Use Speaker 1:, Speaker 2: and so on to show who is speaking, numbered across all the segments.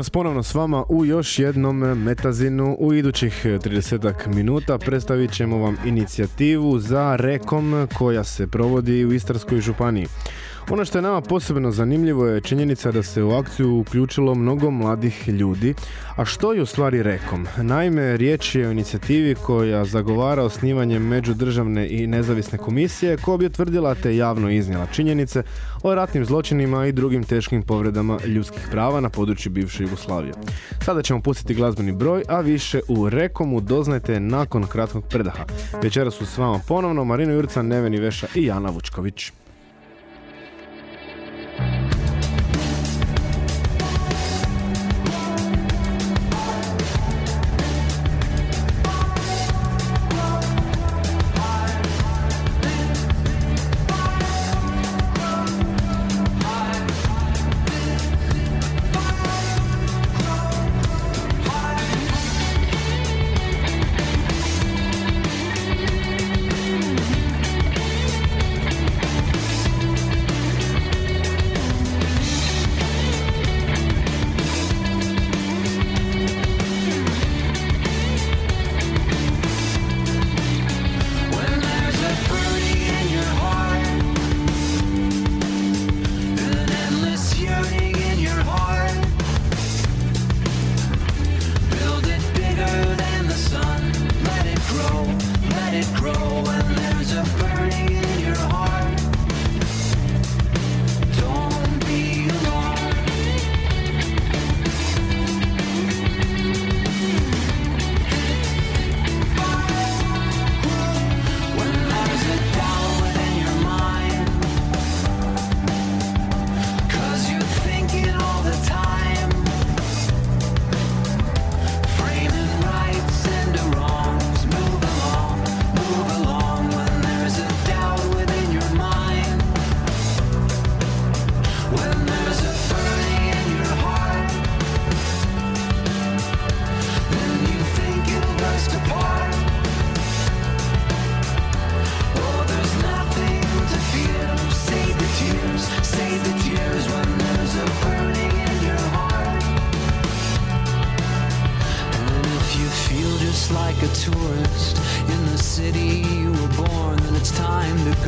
Speaker 1: Nas ponovno s vama u još jednom metazinu. U idućih 30 minuta predstavit ćemo vam inicijativu za rekom koja se provodi u Istarskoj županiji. Ono što je nama posebno zanimljivo je činjenica da se u akciju uključilo mnogo mladih ljudi. A što je u stvari rekom? Naime, riječ je o inicijativi koja zagovara osnivanje međudržavne i nezavisne komisije koja bi utvrdila te javno iznijela činjenice o ratnim zločinima i drugim teškim povredama ljudskih prava na području bivše Jugoslavije. Sada ćemo pustiti glazbeni broj, a više u Rekomu doznajte nakon kratkog predaha. Večera su s vama ponovno Marino Jurca, Neveni Veša i Jana Vučković.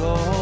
Speaker 1: Oh.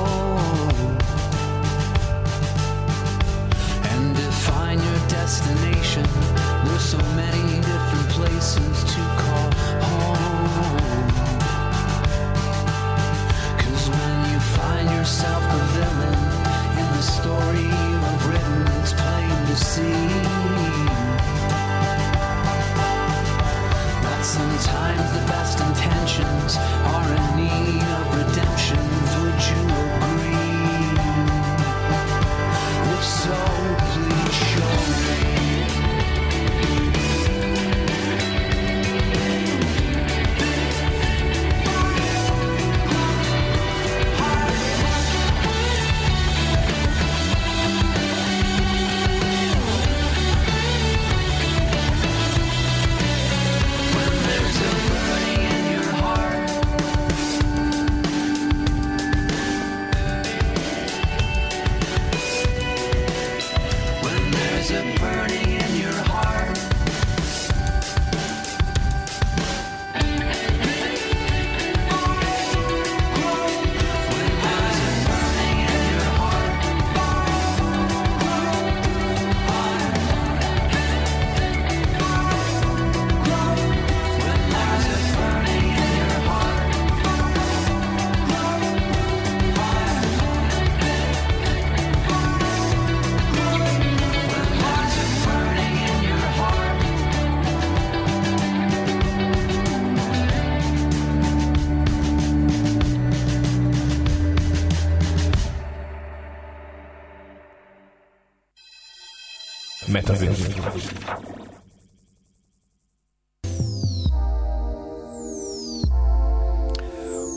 Speaker 1: Metazin.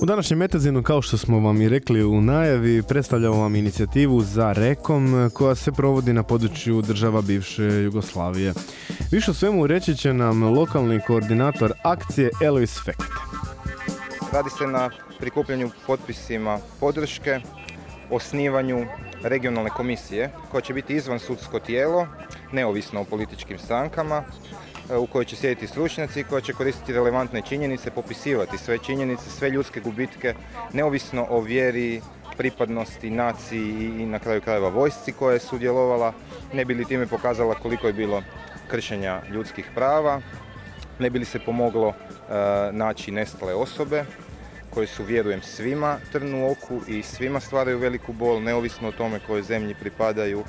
Speaker 1: U današnjem Metazinu, kao što smo vam i rekli u najavi, predstavljamo vam inicijativu za Rekom koja se provodi na području država bivše Jugoslavije. Više o svemu reći će nam lokalni koordinator akcije Elois Fekt.
Speaker 2: Radi se na prikupljanju potpisima podrške, osnivanju regionalne komisije koja će biti izvan sudsko tijelo, neovisno o političkim strankama, e, u kojoj će sjediti stručnjaci koja će koristiti relevantne činjenice, popisivati sve činjenice, sve ljudske gubitke, neovisno o vjeri, pripadnosti, naciji i na kraju krajeva vojsci koja je sudjelovala, ne bi li time pokazala koliko je bilo kršenja ljudskih prava, ne bi li se pomoglo e, naći nestale osobe, koje su, vjerujem, svima trnu oku i svima stvaraju veliku bol, neovisno o tome kojoj zemlji pripadaju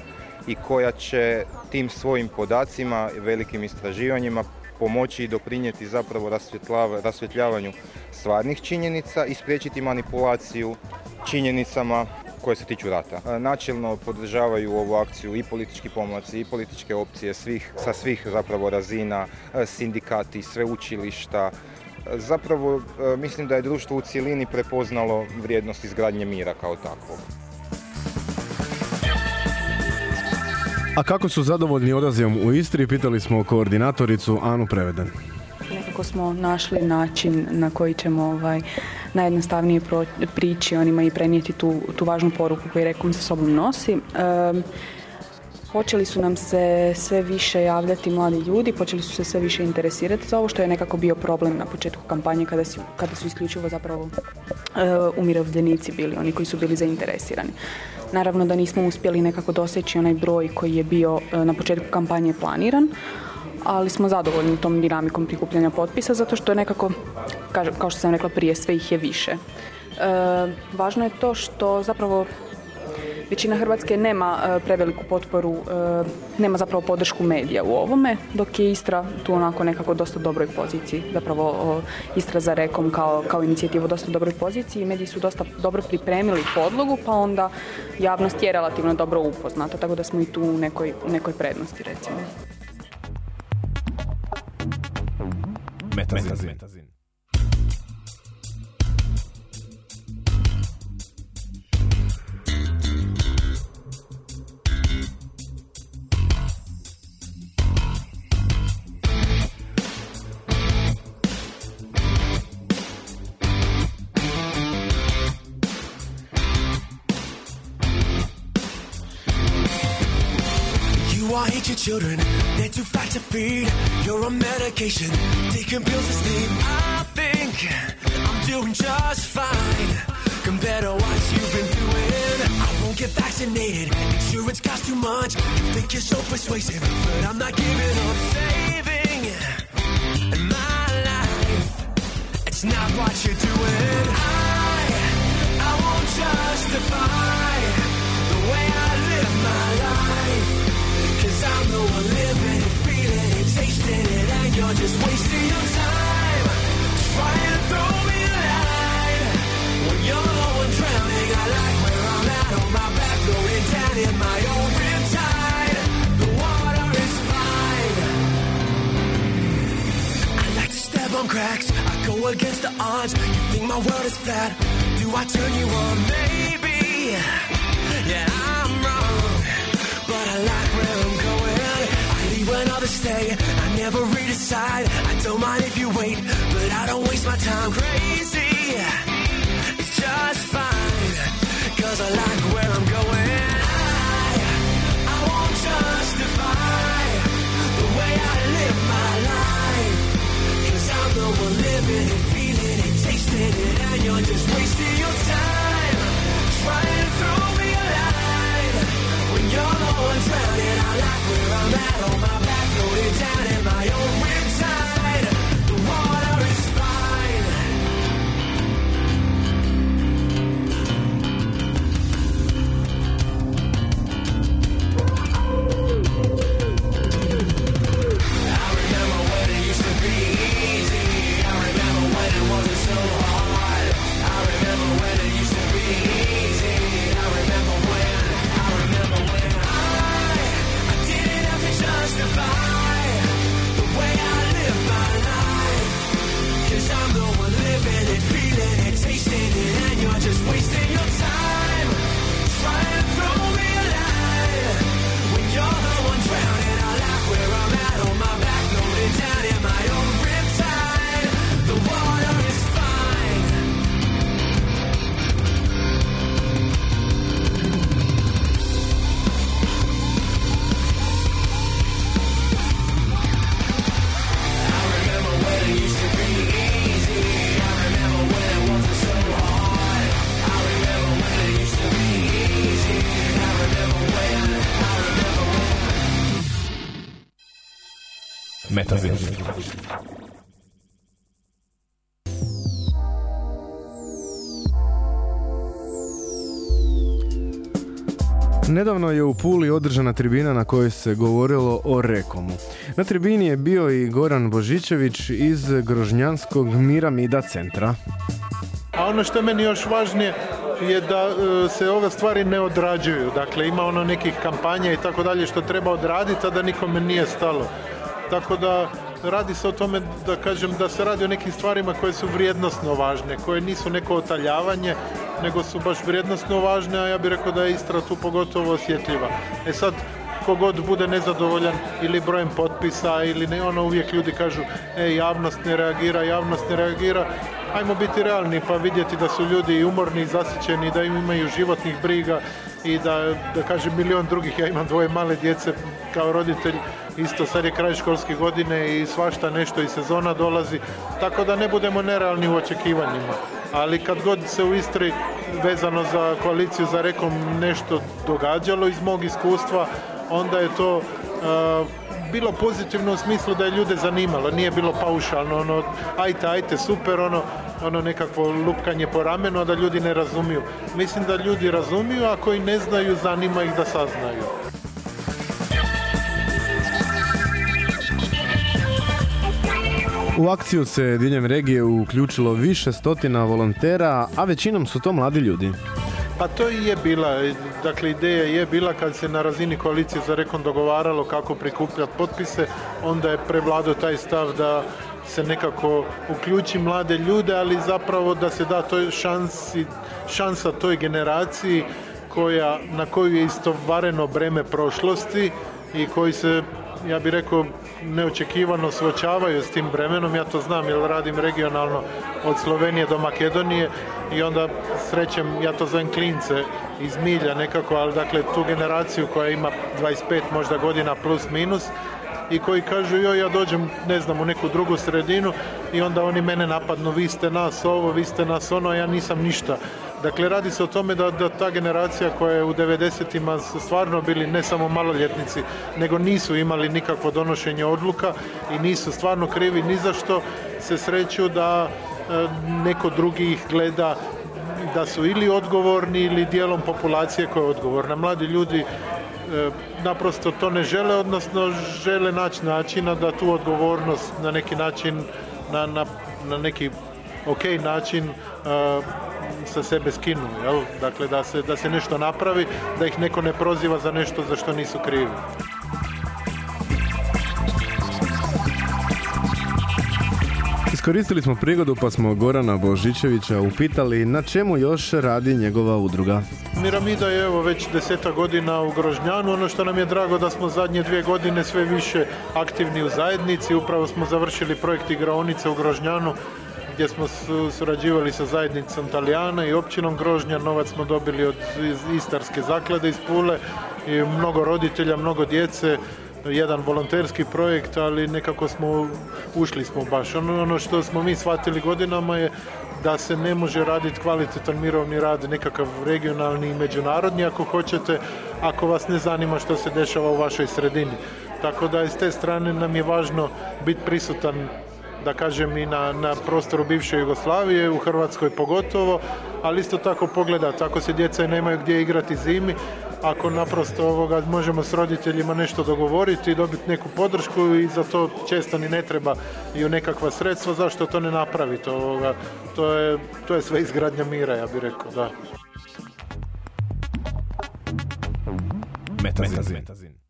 Speaker 2: i koja će tim svojim podacima, velikim istraživanjima pomoći i doprinijeti zapravo rasvjetljavanju stvarnih činjenica i spriječiti manipulaciju činjenicama koje se tiču rata. Načelno podržavaju ovu akciju i politički pomlaci i političke opcije svih, sa svih zapravo razina, sindikati, sveučilišta, zapravo e, mislim da je društvo u cjelini prepoznalo vrijednost izgradnje mira kao takvog.
Speaker 1: A kako su zadovoljni odazivom u Istri, pitali smo koordinatoricu Anu Preveden.
Speaker 3: Nekako smo našli način na koji ćemo ovaj, najjednostavnije prići onima i prenijeti tu, tu važnu poruku koju Rekom sa sobom nosi. Počeli su nam se sve više javljati mladi ljudi, počeli su se sve više interesirati za ovo što je nekako bio problem na početku kampanje kada su, kada su isključivo zapravo uh, umirovljenici bili, oni koji su bili zainteresirani. Naravno da nismo uspjeli nekako doseći onaj broj koji je bio e, na početku kampanje planiran, ali smo zadovoljni tom dinamikom prikupljanja potpisa zato što je nekako, kao što sam rekla prije, sve ih je više. E, važno je to što zapravo većina Hrvatske nema e, preveliku potporu, e, nema zapravo podršku medija u ovome, dok je Istra tu onako nekako dosta dobroj poziciji. Zapravo Istra za Rekom kao, kao inicijativu dosta dobroj poziciji i mediji su dosta dobro pripremili podlogu, pa onda javnost je relativno dobro upoznata, tako da smo i tu u nekoj, nekoj prednosti recimo. Metazin. Your children. They're too fat to feed. You're on medication, taking pills to sleep. I think I'm doing just fine compared to what you've been doing. I won't get vaccinated. Insurance costs too much. You think you're so persuasive, but I'm not giving up saving my life. It's not what you're doing. I I won't justify the way I live my life. I'm living it, feeling it, tasting it, and you're just wasting your time throw me a line. When you're drowning, I like where I'm at on my back, down in my own riptide. The water is fine. I like to step on cracks, I go against the odds. You think my world is flat? Do I turn you on? Maybe. Stay. I never redecide. I don't mind if you wait, but I don't waste my time crazy. It's just fine, cause I like where I'm going. I, I won't justify the way I live my life. Cause I'm the one living it, feeling it, tasting it, and you're just wasting your time. Trying to throw you're the one drowning. I like where I'm at on my floating down in my own riptide. The water is fine. I remember when it used to be easy. I remember when it wasn't so hard. I remember when it used to be easy.
Speaker 1: Nedavno je u Puli održana tribina na kojoj se govorilo o Rekomu. Na tribini je bio i Goran Božičević iz Grožnjanskog Miramida centra.
Speaker 4: A ono što je meni još važnije je da e, se ove stvari ne odrađuju. Dakle, ima ono nekih kampanja i tako dalje što treba odraditi, a da nikome nije stalo. Tako da radi se o tome da kažem da se radi o nekim stvarima koje su vrijednosno važne, koje nisu neko otaljavanje, nego su baš vrijednosno važne, a ja bih rekao da je Istra tu pogotovo osjetljiva. E sad, kogod bude nezadovoljan ili brojem potpisa ili ne, ono uvijek ljudi kažu e, javnost ne reagira, javnost ne reagira. Ajmo biti realni pa vidjeti da su ljudi umorni i zasićeni, da im imaju životnih briga i da, da kažem milion drugih, ja imam dvoje male djece kao roditelj, isto sad je kraj školske godine i svašta nešto i sezona dolazi, tako da ne budemo nerealni u očekivanjima. Ali kad god se u Istri vezano za koaliciju za rekom nešto događalo iz mog iskustva, onda je to bilo pozitivno u smislu da je ljude zanimalo, nije bilo paušalno, ono, ajte, ajte, super, ono, ono nekakvo lupkanje po ramenu, da ljudi ne razumiju. Mislim da ljudi razumiju, a koji ne znaju, zanima ih da saznaju.
Speaker 1: U akciju se diljem regije uključilo više stotina volontera, a većinom su to mladi ljudi.
Speaker 4: Pa to i je bila, dakle ideja je bila kad se na razini koalicije za rekon dogovaralo kako prikupljati potpise, onda je prevladao taj stav da se nekako uključi mlade ljude, ali zapravo da se da toj šansi, šansa toj generaciji koja, na koju je istovareno breme prošlosti i koji se ja bih rekao, neočekivano suočavaju s tim bremenom. Ja to znam jer radim regionalno od Slovenije do Makedonije i onda srećem, ja to zovem klince iz milja nekako, ali dakle tu generaciju koja ima 25 možda godina plus minus i koji kažu joj ja dođem ne znam u neku drugu sredinu i onda oni mene napadnu vi ste nas ovo, vi ste nas ono, ja nisam ništa. Dakle, radi se o tome da, da ta generacija koja je u 90-ima su stvarno bili ne samo maloljetnici, nego nisu imali nikakvo donošenje odluka i nisu stvarno krivi ni za što se sreću da e, neko drugi ih gleda da su ili odgovorni ili dijelom populacije koja je odgovorna. Mladi ljudi e, naprosto to ne žele, odnosno žele naći načina da tu odgovornost na neki način, na, na, na neki ok način uh, sa sebe skinu, jel? Dakle, da se, da se nešto napravi, da ih neko ne proziva za nešto za što nisu krivi.
Speaker 1: Iskoristili smo prigodu pa smo Gorana Božićevića upitali na čemu još radi njegova udruga.
Speaker 4: Miramida je evo već deseta godina u Grožnjanu. Ono što nam je drago da smo zadnje dvije godine sve više aktivni u zajednici. Upravo smo završili projekt igraonice u Grožnjanu gdje smo surađivali sa zajednicom Talijana i općinom Grožnja. Novac smo dobili od Istarske zaklade iz Pule i mnogo roditelja, mnogo djece jedan volonterski projekt, ali nekako smo ušli smo baš. Ono, ono što smo mi shvatili godinama je da se ne može raditi kvalitetan mirovni rad, nekakav regionalni i međunarodni ako hoćete, ako vas ne zanima što se dešava u vašoj sredini. Tako da iz te strane nam je važno biti prisutan da kažem i na, na prostoru bivše Jugoslavije, u Hrvatskoj pogotovo, ali isto tako pogledati, ako se djeca nemaju gdje igrati zimi, ako naprosto ovoga možemo s roditeljima nešto dogovoriti i dobiti neku podršku i za to često ni ne treba i u nekakva sredstva, zašto to ne napraviti? Ovoga, to, je, to je sve izgradnja mira, ja bih rekao, da.
Speaker 1: Metazin.
Speaker 5: Metazin.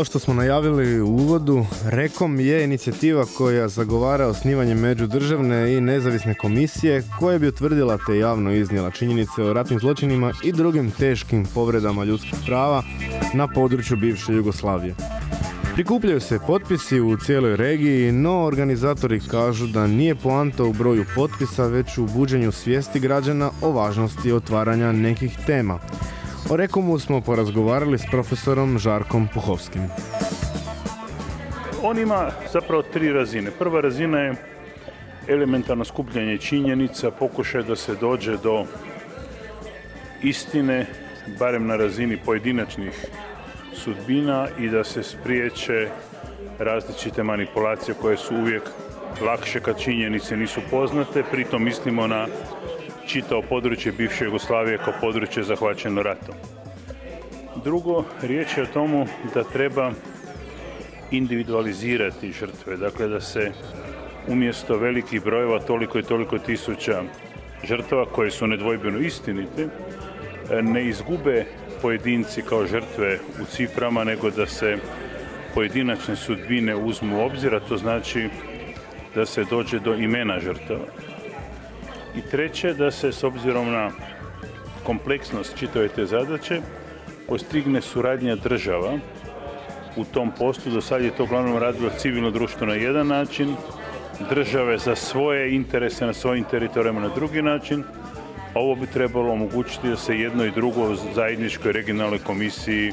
Speaker 5: Kao što smo najavili u uvodu, REKOM je inicijativa koja zagovara osnivanje međudržavne i nezavisne komisije koja bi utvrdila te javno iznijela činjenice o ratnim zločinima i drugim teškim povredama ljudskih prava na području bivše Jugoslavije. Prikupljaju se potpisi u cijeloj regiji, no organizatori kažu da nije poanta u broju potpisa, već u buđenju svijesti građana o važnosti otvaranja nekih tema. O Rekomu smo porazgovarali s profesorom Žarkom Puhovskim.
Speaker 6: On ima zapravo tri razine. Prva razina je elementarno skupljanje činjenica, pokušaj da se dođe do istine, barem na razini pojedinačnih sudbina i da se spriječe različite manipulacije koje su uvijek lakše kad činjenice nisu poznate, pritom mislimo na čitao područje bivše Jugoslavije kao područje zahvaćeno ratom. Drugo, riječ je o tomu da treba individualizirati žrtve, dakle da se umjesto velikih brojeva toliko i toliko tisuća žrtava koje su nedvojbeno istinite, ne izgube pojedinci kao žrtve u ciframa, nego da se pojedinačne sudbine uzmu u obzir, a to znači da se dođe do imena žrtava. I treće, da se s obzirom na kompleksnost čitave te zadaće postigne suradnja država u tom poslu. Do sad je to uglavnom radilo civilno društvo na jedan način, države za svoje interese na svojim teritorijama na drugi način. Ovo bi trebalo omogućiti da se jedno i drugo zajedničkoj regionalnoj komisiji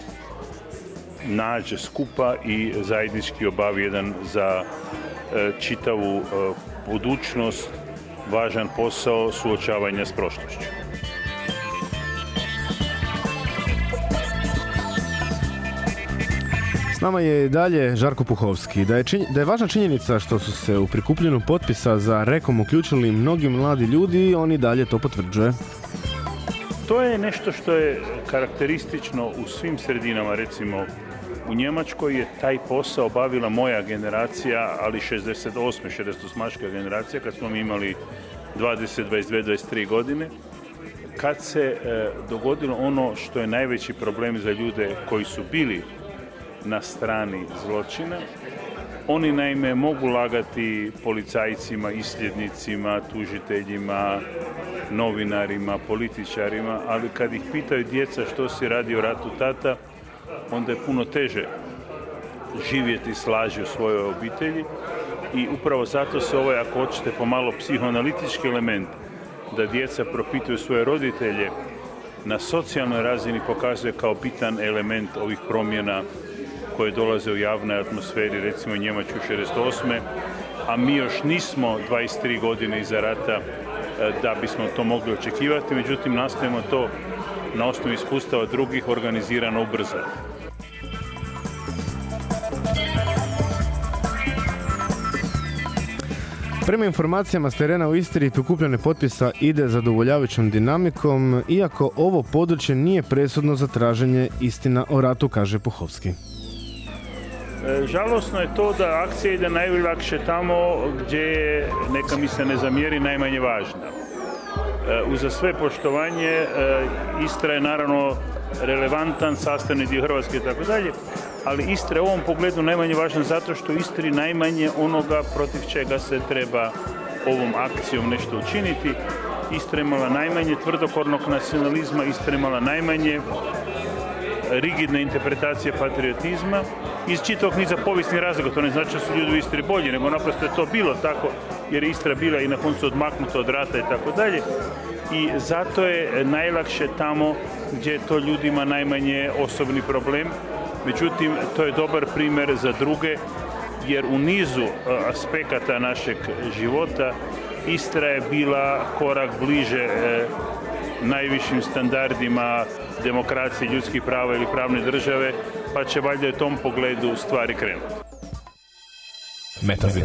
Speaker 6: nađe skupa i zajednički obavi jedan za e, čitavu e, budućnost važan posao suočavanja s prošlošću.
Speaker 1: S nama je i dalje Žarko Puhovski. Da je, činj- da je važna činjenica što su se u prikupljenju potpisa za Rekom uključili mnogi mladi ljudi, on i dalje to potvrđuje.
Speaker 6: To je nešto što je karakteristično u svim sredinama, recimo u Njemačkoj je taj posao obavila moja generacija, ali 68. 68. generacija, kad smo mi imali 20, 22, 23 godine, kad se e, dogodilo ono što je najveći problem za ljude koji su bili na strani zločina. Oni naime mogu lagati policajcima, isljednicima, tužiteljima, novinarima, političarima, ali kad ih pitaju djeca što si radio ratu tata, onda je puno teže živjeti slaži u svojoj obitelji i upravo zato se ovaj, ako hoćete, pomalo psihoanalitički element da djeca propituju svoje roditelje na socijalnoj razini pokazuje kao bitan element ovih promjena koje dolaze u javnoj atmosferi, recimo u Njemačkoj 68. A mi još nismo 23 godine iza rata e, da bismo to mogli očekivati, međutim nastojimo to na osnovu iskustava drugih organizirano ubrzati.
Speaker 1: Prema informacijama s terena u Istri, prikupljanje potpisa ide zadovoljavajućom dinamikom, iako ovo područje nije presudno za traženje istina o ratu, kaže Puhovski.
Speaker 6: E, Žalosno je to da akcija ide najlakše tamo gdje je, neka mi se ne zamjeri, najmanje važna. E, Uza sve poštovanje, e, Istra je naravno relevantan, sastavni dio Hrvatske i tako dalje, ali Istra je u ovom pogledu najmanje važna zato što Istri najmanje onoga protiv čega se treba ovom akcijom nešto učiniti. Istra imala najmanje tvrdokornog nacionalizma, Istra imala najmanje rigidne interpretacije patriotizma iz čitavog niza povijesnih razloga. To ne znači da su ljudi u Istri bolji, nego naprosto je to bilo tako jer je Istra bila i na koncu odmaknuta od rata i tako dalje. I zato je najlakše tamo gdje je to ljudima najmanje osobni problem. Međutim, to je dobar primjer za druge jer u nizu e, aspekata našeg života Istra je bila korak bliže e, najvišim standardima demokracije, ljudskih prava ili pravne države, pa će valjda u tom pogledu stvari krenuti.
Speaker 3: Metazin.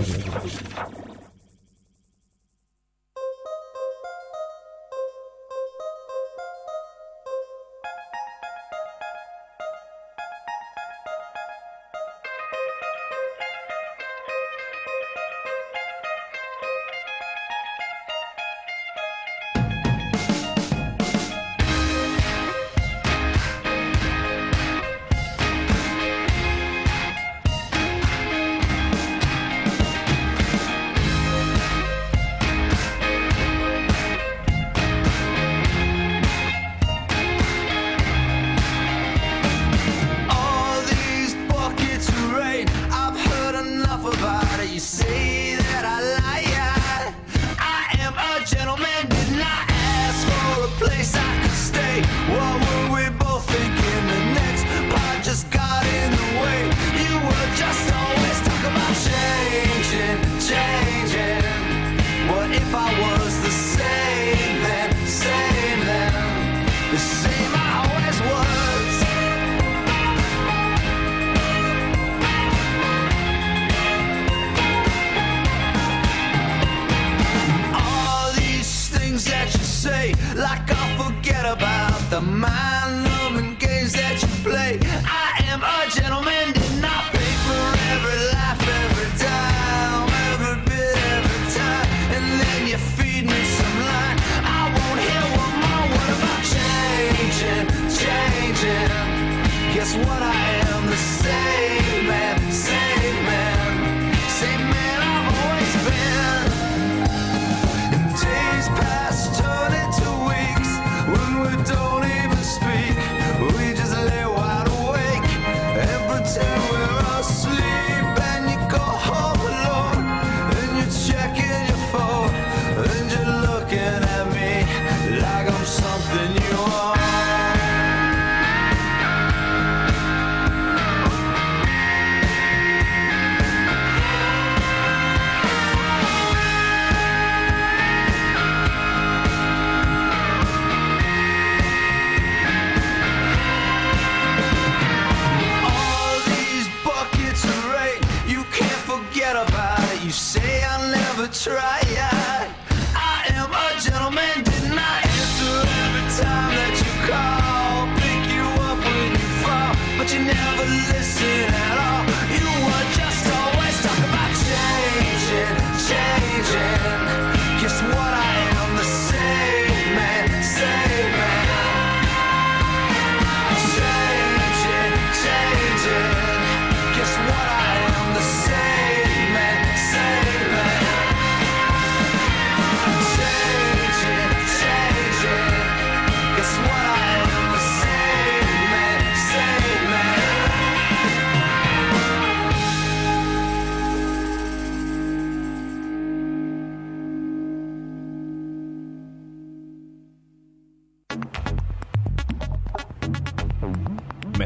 Speaker 7: You
Speaker 3: never listen at all.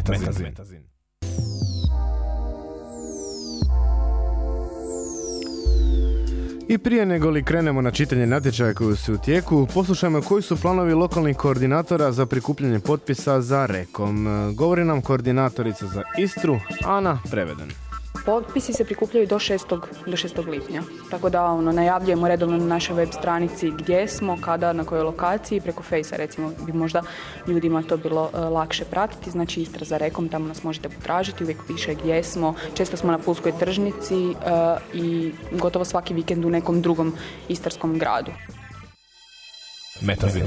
Speaker 1: Metazin. I prije nego li krenemo na čitanje natječaja koji su u tijeku, poslušajmo koji su planovi lokalnih koordinatora za prikupljanje potpisa za Rekom. Govori nam koordinatorica za Istru, Ana Preveden.
Speaker 8: Potpisi se prikupljaju do 6. do 6. lipnja. Tako da ono, najavljujemo redovno na našoj web stranici gdje smo, kada, na kojoj lokaciji, preko Fejsa recimo bi možda ljudima to bilo e, lakše pratiti. Znači Istra za rekom, tamo nas možete potražiti, uvijek piše gdje smo. Često smo na Pulskoj tržnici e, i gotovo svaki vikend u nekom drugom istarskom gradu.
Speaker 1: Metazin.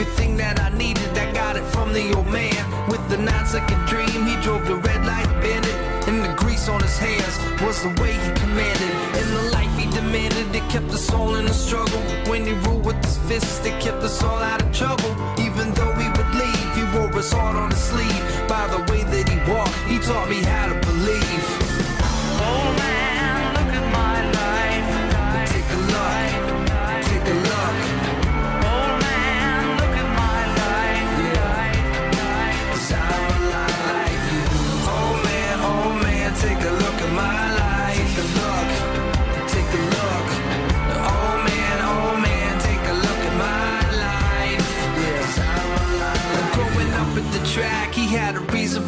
Speaker 3: Everything that I needed, I got it from the old man. With the nine second dream, he drove the red light bandit. And the grease on his hands was the way he commanded. And the life he demanded, it kept us all in a struggle. When he ruled with his fists, it kept us all out of trouble. Even though he would leave, he wore his heart on his sleeve. By the way that he walked, he taught me how to believe.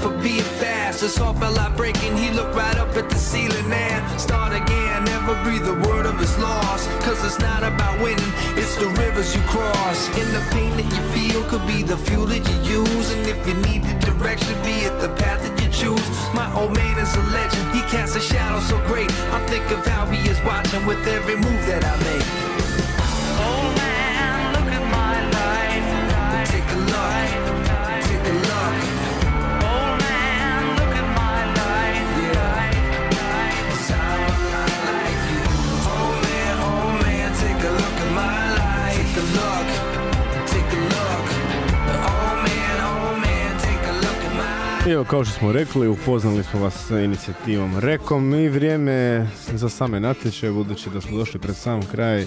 Speaker 3: For being fast. His heart felt like breaking, he looked right up at the ceiling and start again. Never breathe a word of his loss. Cause it's not about winning, it's the rivers you cross. And the pain that you feel could be the fuel that you use. And if you need the direction, be it the path that you choose. My old man is a legend, he casts a shadow so great. I think of how he is watching with every move my
Speaker 1: Evo, kao što smo rekli, upoznali smo vas sa inicijativom Rekom i vrijeme je za same natječaje, budući da smo došli pred sam kraj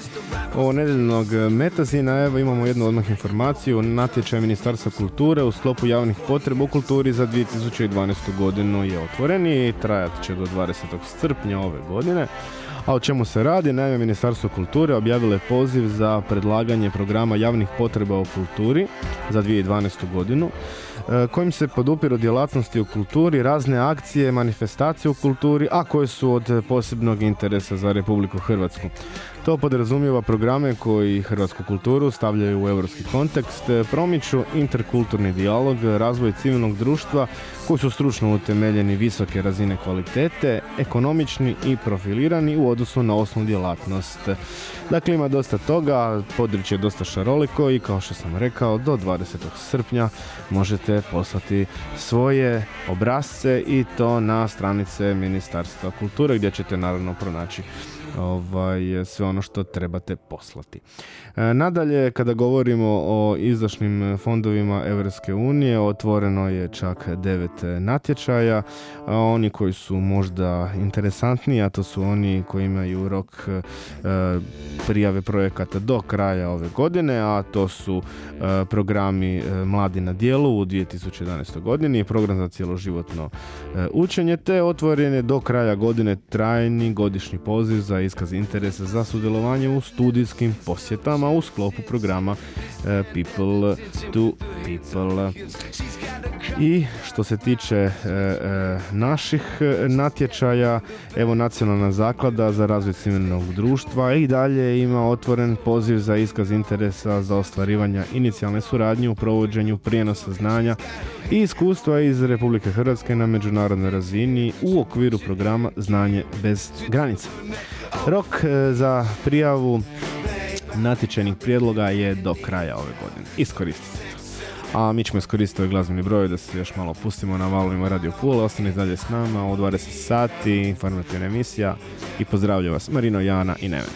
Speaker 1: ovo nedeljnog metazina. Evo imamo jednu odmah informaciju. Natječaj Ministarstva kulture u sklopu javnih potreba u kulturi za 2012. godinu je otvoren i trajat će do 20. srpnja ove godine. A o čemu se radi? Naime, Ministarstvo kulture objavilo je poziv za predlaganje programa javnih potreba u kulturi za 2012. godinu kojim se podupiru djelatnosti u kulturi, razne akcije, manifestacije u kulturi, a koje su od posebnog interesa za Republiku Hrvatsku. To podrazumijeva programe koji hrvatsku kulturu stavljaju u europski kontekst, e, promiču interkulturni dijalog, razvoj civilnog društva koji su stručno utemeljeni visoke razine kvalitete, ekonomični i profilirani u odnosu na osnovnu djelatnost. Dakle, ima dosta toga, područje je dosta šaroliko i kao što sam rekao, do 20. srpnja možete poslati svoje obrazce i to na stranice Ministarstva kulture gdje ćete naravno pronaći ovaj, sve ono što trebate poslati. E, nadalje, kada govorimo o izdašnim fondovima Evropske unije, otvoreno je čak devet natječaja. A oni koji su možda interesantniji, a to su oni koji imaju rok e, prijave projekata do kraja ove godine, a to su e, programi Mladi na dijelu u 2011. godini, program za cjeloživotno učenje, te otvoren je do kraja godine trajni godišnji poziv za iskaz interesa za sudjelovanje u studijskim posjetama u sklopu programa e, People to People. I što se tiče e, e, naših natječaja, evo Nacionalna zaklada za razvoj civilnog društva i dalje ima otvoren poziv za iskaz interesa za ostvarivanje inicijalne suradnje u provođenju prijenosa znanja i iskustva iz Republike Hrvatske na međunarodnoj razini u okviru programa Znanje bez granica. Rok e, za prijavu natječajnih prijedloga je do kraja ove godine. Iskoristite A mi ćemo iskoristiti ovaj glazbeni broj da se još malo pustimo na valovima Radio Pula. Ostanite dalje s nama u 20 sati, informativna emisija i pozdravljam vas Marino, Jana i Neven.